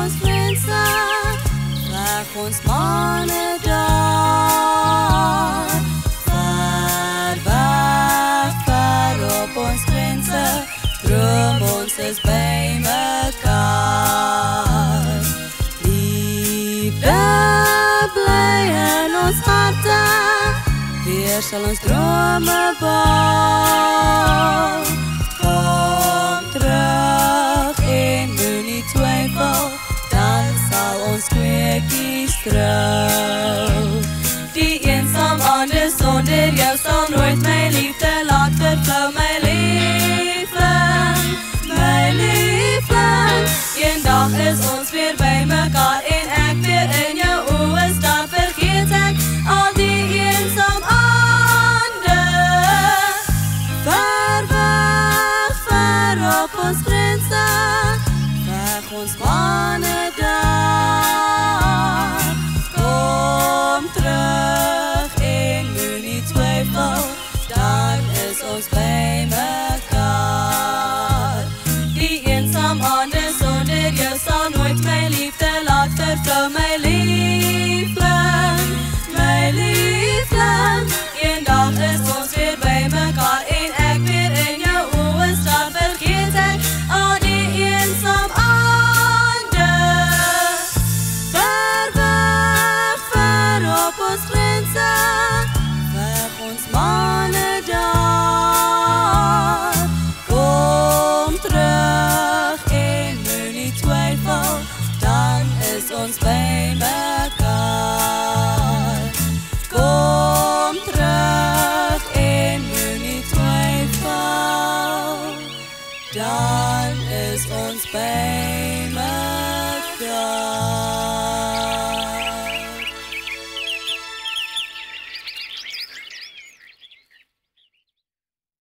ons mense weg ons manne daar ver weg ver op ons grense droom ons is by mekaar liefde bly in ons harte weer sal ons drome baar trou. Die eensaam ander sonder jou sal nooit my liefde laat vervlou, my liefling, my liefling. Eendag is ons weer by mekaar en ek weer in jou oë staan, vergeet ek al die eensaam ander. Ver weg, ver op ons grense, weg ons manne ons by mekaar. Kom terug en moenie twyfel, dan is ons by